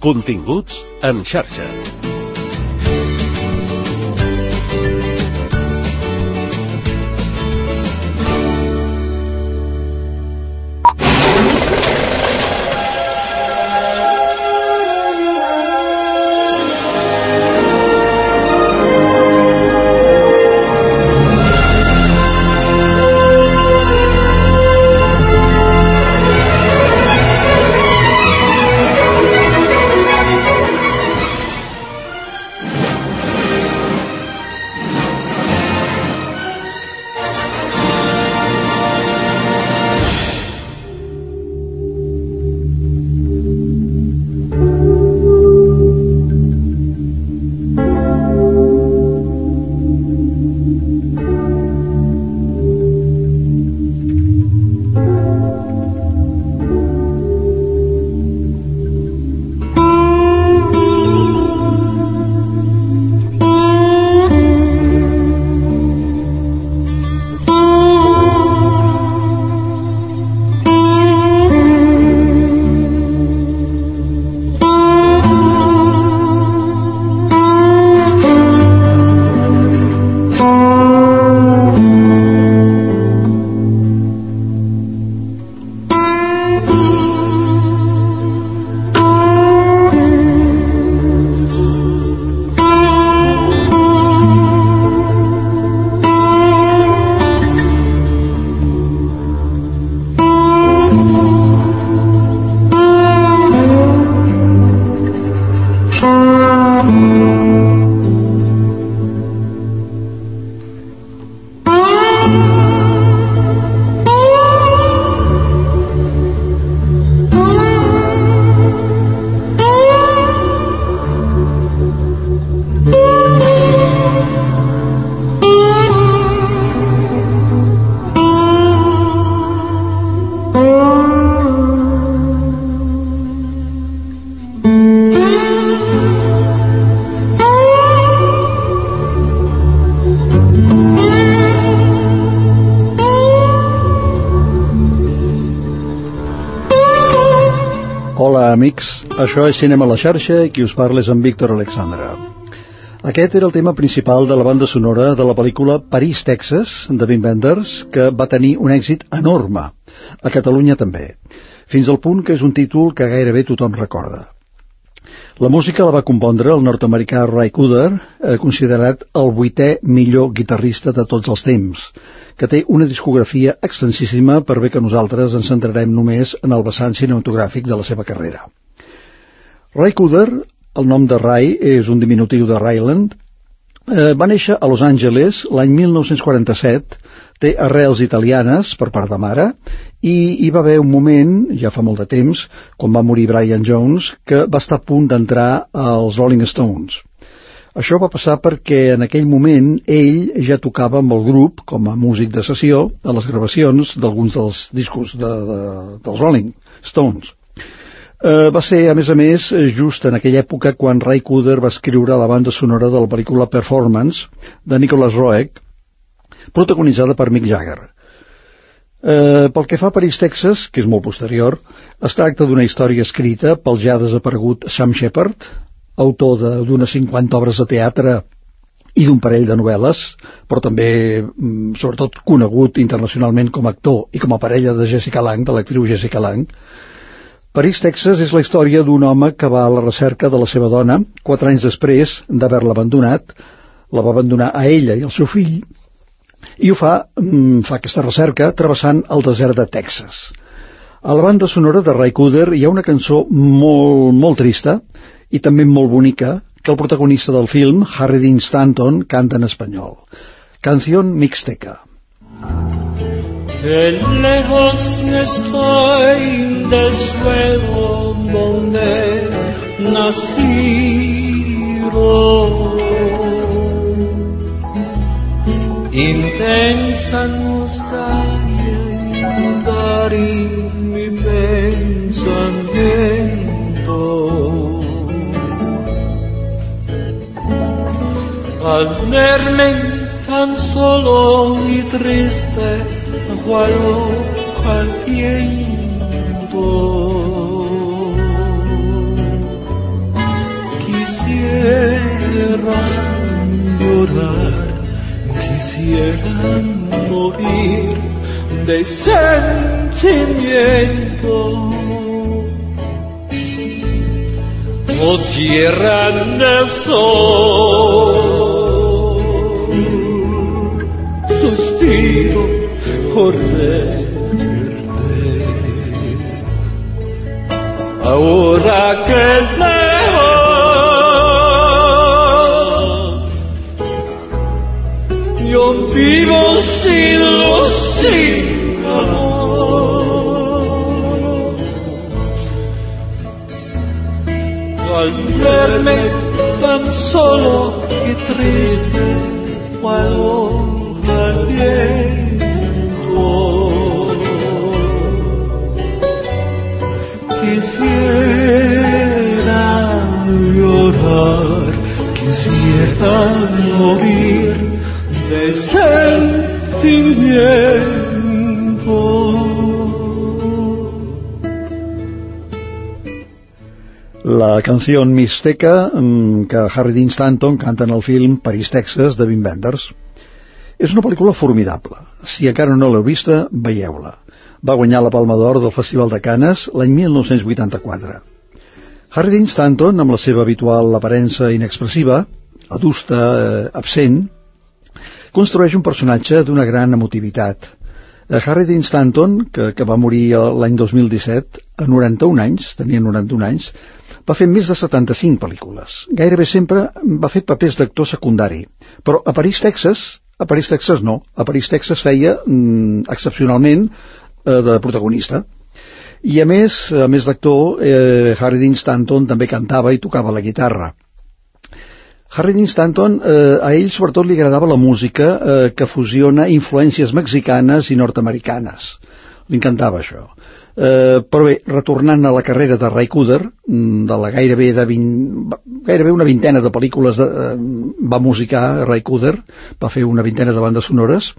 Continguts en xarxa. Amics, això és Cinema a la xarxa i qui us parla és en Víctor Alexandra. Aquest era el tema principal de la banda sonora de la pel·lícula París, Texas, de Wim Wenders, que va tenir un èxit enorme. A Catalunya també. Fins al punt que és un títol que gairebé tothom recorda. La música la va compondre el nord-americà Ray Cooder, eh, considerat el vuitè millor guitarrista de tots els temps, que té una discografia extensíssima per bé que nosaltres ens centrarem només en el vessant cinematogràfic de la seva carrera. Ray Cooder, el nom de Ray és un diminutiu de Ryland, eh, va néixer a Los Angeles l'any 1947, té arrels italianes per part de mare i hi va haver un moment, ja fa molt de temps, quan va morir Brian Jones, que va estar a punt d'entrar als Rolling Stones. Això va passar perquè en aquell moment ell ja tocava amb el grup com a músic de sessió a les gravacions d'alguns dels discos de, de, dels Rolling Stones. Eh, va ser, a més a més, just en aquella època quan Ray Cooder va escriure la banda sonora de la pel·lícula Performance de Nicholas Roeg, protagonitzada per Mick Jagger. Eh, pel que fa a Paris, Texas, que és molt posterior, es tracta d'una història escrita pel ja desaparegut Sam Shepard, autor d'unes 50 obres de teatre i d'un parell de novel·les, però també, mm, sobretot, conegut internacionalment com a actor i com a parella de Jessica Lange, de l'actriu Jessica Lange. París, Texas, és la història d'un home que va a la recerca de la seva dona quatre anys després d'haver-la abandonat. La va abandonar a ella i al seu fill i ho fa, mm, fa aquesta recerca travessant el desert de Texas. A la banda sonora de Ray Cooder hi ha una cançó molt, molt trista i també molt bonica que el protagonista del film, Harry Dean Stanton, canta en espanyol. Canción mixteca. Que lejos estoy del suelo donde nací. Intensa nostalgia inundar mi pensamiento. al verme tan solo y triste cual al viento. De sentimiento. Oh tierra del sol, suspiro por verte. Ahora que lejos, solo y triste, cual hoja al viento. Quisiera llorar, quisiera morir de sentimiento. La canció Mixteca mm, que Harry Dean Stanton canta en el film Paris, Texas, de Wim Wenders. És una pel·lícula formidable. Si encara no l'heu vista, veieu-la. Va guanyar la Palma d'Or del Festival de Canes l'any 1984. Harry Dean Stanton, amb la seva habitual aparença inexpressiva, adusta, eh, absent, construeix un personatge d'una gran emotivitat. Eh, Harry Dean Stanton, que, que va morir l'any 2017, a 91 anys, tenia 91 anys, va fer més de 75 pel·lícules. Gairebé sempre va fer papers d'actor secundari. Però a París, Texas, a París, Texas no. A París, Texas feia, mm, excepcionalment, eh, de protagonista. I a més, a més d'actor, eh, Harry Dean Stanton també cantava i tocava la guitarra. Harry Dean Stanton, eh, a ell sobretot li agradava la música eh, que fusiona influències mexicanes i nord-americanes. Li encantava això. Eh, però bé, retornant a la carrera de Ray Cooder, mm, de la gairebé, de 20, gairebé una vintena de pel·lícules de, eh, va musicar Ray Cooder, va fer una vintena de bandes sonores,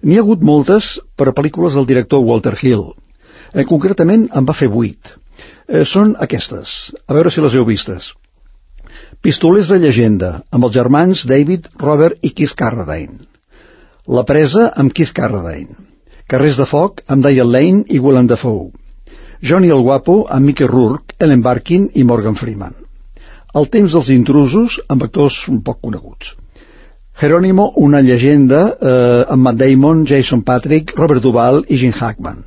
n'hi ha hagut moltes per a pel·lícules del director Walter Hill. Eh, concretament en va fer vuit. Eh, són aquestes, a veure si les heu vistes. Pistolers de llegenda, amb els germans David, Robert i Keith Carradine. La presa amb Keith Carradine. Carrers de foc amb Diane Lane i Willem Dafoe. Johnny el Guapo amb Mickey Rourke, Ellen Barkin i Morgan Freeman. El temps dels intrusos amb actors poc coneguts. Jerónimo, una llegenda eh, amb Matt Damon, Jason Patrick, Robert Duvall i Jim Hackman.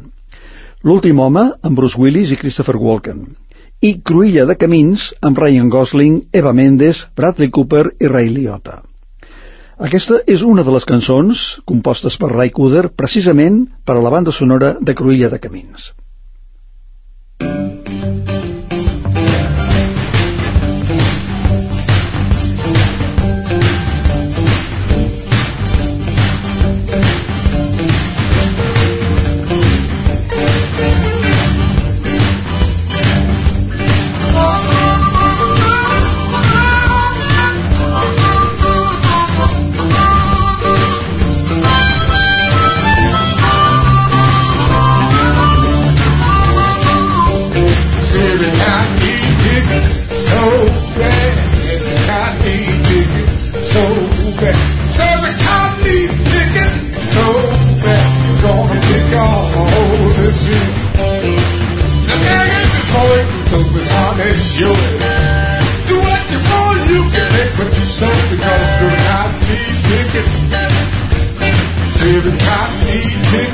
L'últim home amb Bruce Willis i Christopher Walken. I Cruïlla de camins amb Ryan Gosling, Eva Mendes, Bradley Cooper i Ray Liotta. Aquesta és una de les cançons compostes per Ray Cooder precisament per a la banda sonora de Cruïlla de camins. I need you.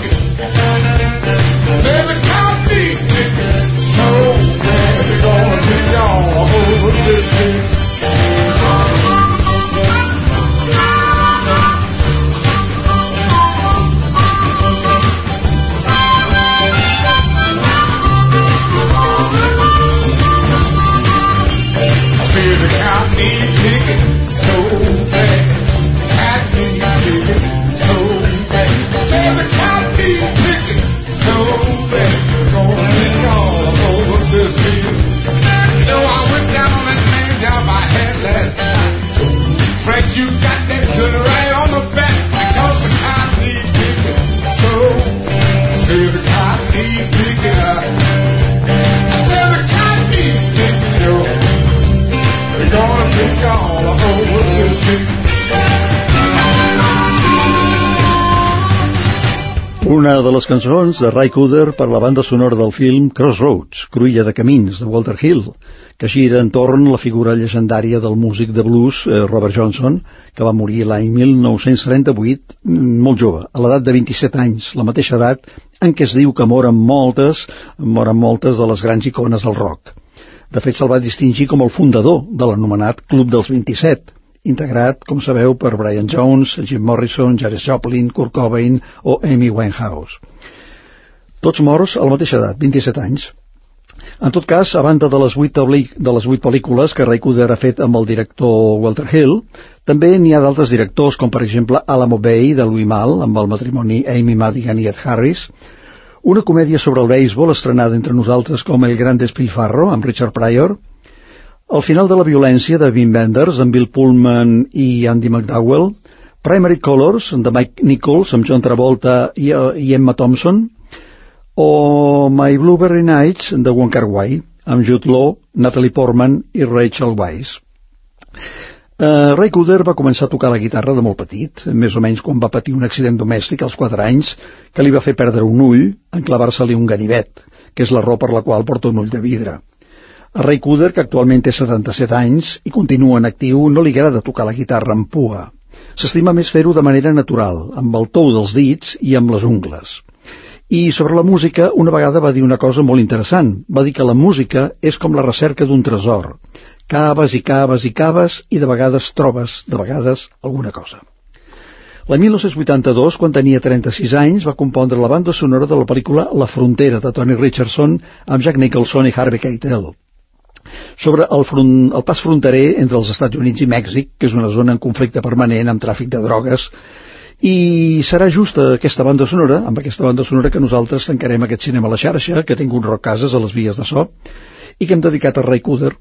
Una de les cançons de Ray Cooder per la banda sonora del film Crossroads, Cruïlla de Camins, de Walter Hill, que gira entorn la figura llegendària del músic de blues eh, Robert Johnson, que va morir l'any 1938, mm, molt jove, a l'edat de 27 anys, la mateixa edat en què es diu que moren moltes, moren moltes de les grans icones del rock. De fet, se'l va distingir com el fundador de l'anomenat Club dels 27, integrat, com sabeu, per Brian Jones, Jim Morrison, Janis Joplin, Kurt Cobain o Amy Winehouse. Tots morts a la mateixa edat, 27 anys. En tot cas, a banda de les 8, de les 8 pel·lícules que Ray Cooder ha fet amb el director Walter Hill, també n'hi ha d'altres directors, com per exemple Alamo Bay, de Louis Mal, amb el matrimoni Amy Madigan i Ed Harris, una comèdia sobre el béisbol estrenada entre nosaltres com El gran despilfarro, amb Richard Pryor, al final de la violència de Wim Wenders amb Bill Pullman i Andy McDowell, Primary Colors de Mike Nichols amb John Travolta i, uh, i Emma Thompson, o My Blueberry Nights de Wong Kar Wai amb Jude Law, Natalie Portman i Rachel Weisz. Uh, Ray Cooder va començar a tocar la guitarra de molt petit, més o menys quan va patir un accident domèstic als 4 anys que li va fer perdre un ull en clavar-se-li un ganivet, que és la raó per la qual porta un ull de vidre. A Ray Cooder, que actualment té 77 anys i continua en actiu, no li agrada tocar la guitarra amb pua. S'estima més fer-ho de manera natural, amb el tou dels dits i amb les ungles. I sobre la música, una vegada va dir una cosa molt interessant. Va dir que la música és com la recerca d'un tresor. Caves i caves i caves i de vegades trobes, de vegades, alguna cosa. L'any 1982, quan tenia 36 anys, va compondre la banda sonora de la pel·lícula La frontera, de Tony Richardson, amb Jack Nicholson i Harvey Keitel sobre el, front, el pas fronterer entre els Estats Units i Mèxic, que és una zona en conflicte permanent amb tràfic de drogues, i serà justa aquesta banda sonora, amb aquesta banda sonora que nosaltres tancarem aquest cinema a la xarxa, que tinc un rock cases a les vies de so, i que hem dedicat a Ray Cooder.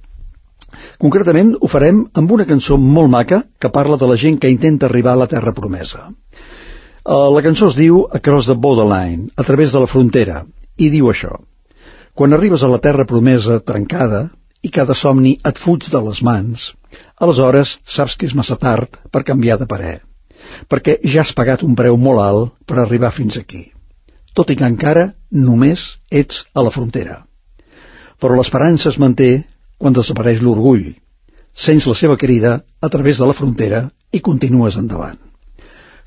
Concretament ho farem amb una cançó molt maca que parla de la gent que intenta arribar a la Terra Promesa. Uh, la cançó es diu Across the Borderline, a través de la frontera, i diu això. Quan arribes a la Terra Promesa trencada, i cada somni et fuig de les mans, aleshores saps que és massa tard per canviar de parer, perquè ja has pagat un preu molt alt per arribar fins aquí, tot i que encara només ets a la frontera. Però l'esperança es manté quan desapareix l'orgull, sents la seva crida a través de la frontera i continues endavant.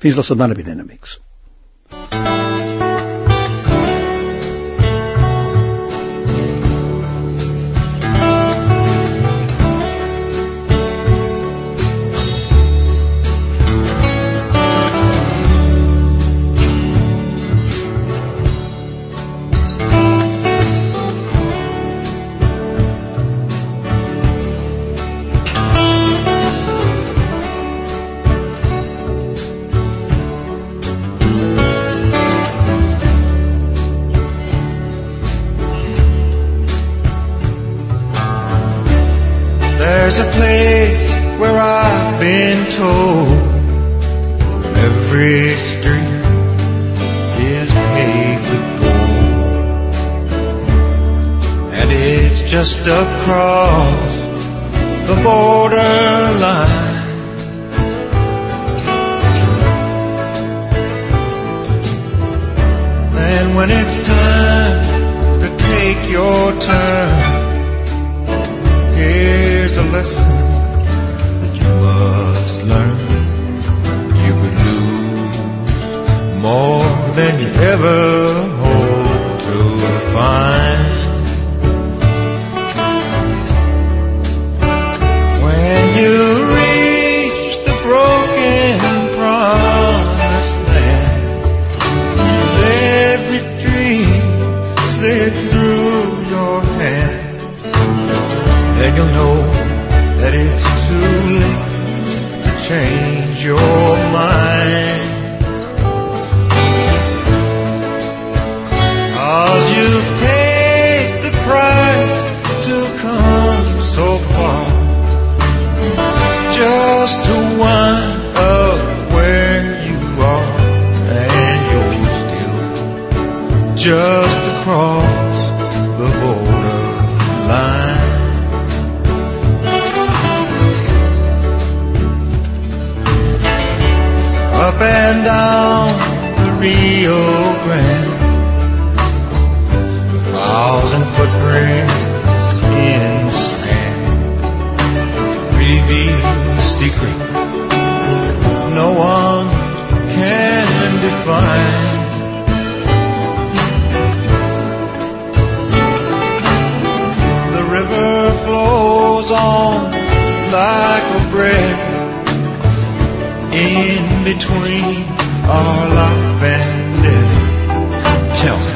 Fins la setmana vinent, amics. There's is paved with gold. And it's just across the borderline. And when it's time to take your turn, Here's a lesson that you must learn. many Rio Grande. A thousand footprints in the sand reveal the secret no one can define. The river flows on like a breath in between and death. Tell me,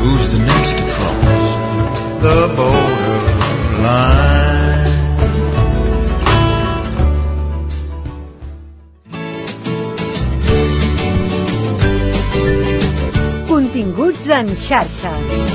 who's the next to cross the borderline? Continguts en xarxa.